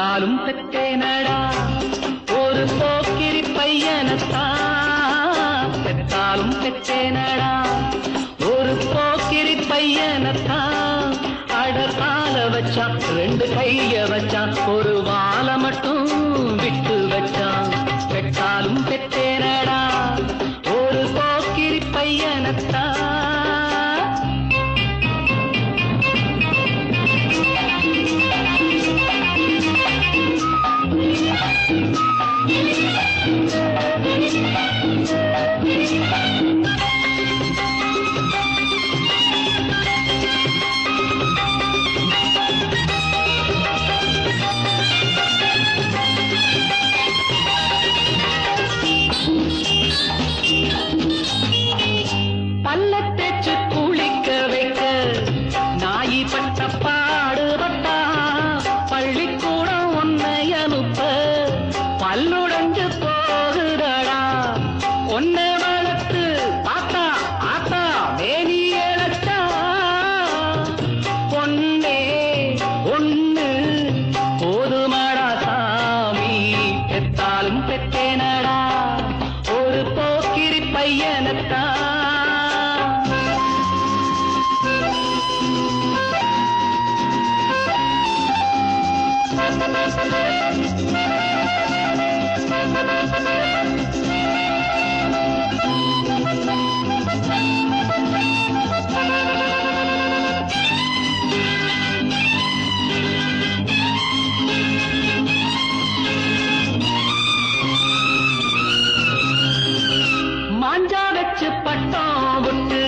பாலும் பெற்றேனடா ஒரு போக்கிரி பையனத்தா. பெற்றாலும் பெற்றேனடா ஒரு போக்கிரி பையனத்தா. அட கால வச்சா ரெண்டு கைய வச்சா ஒரு வாரம் மாஞ்சா வச்சு பட்டாவுக்கு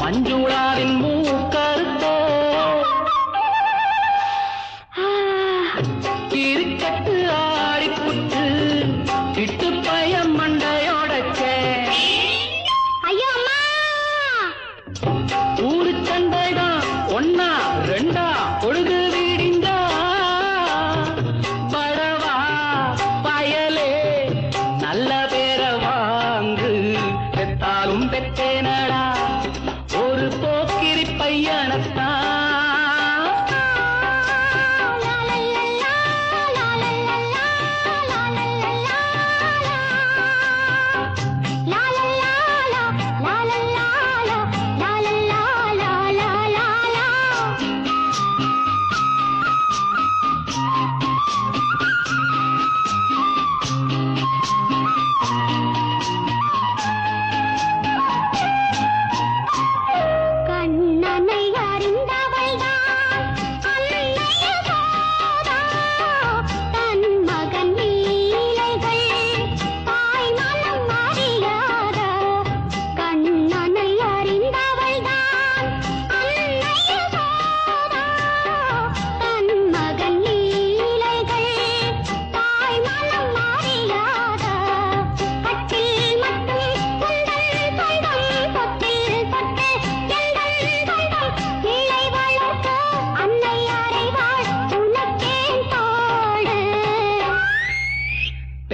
மஞ்சுளாவின் நடா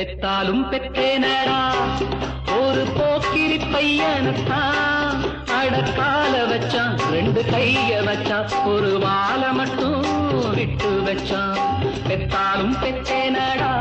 பெத்தாலும் பெற்றேனடா. ஒரு போக்கிரி பையனுத்தான் அடக்கால வச்சான் ரெண்டு கைய வச்சான். ஒரு வாழை மட்டும் விட்டு வச்சான். பெத்தாலும் பெற்றேனடா.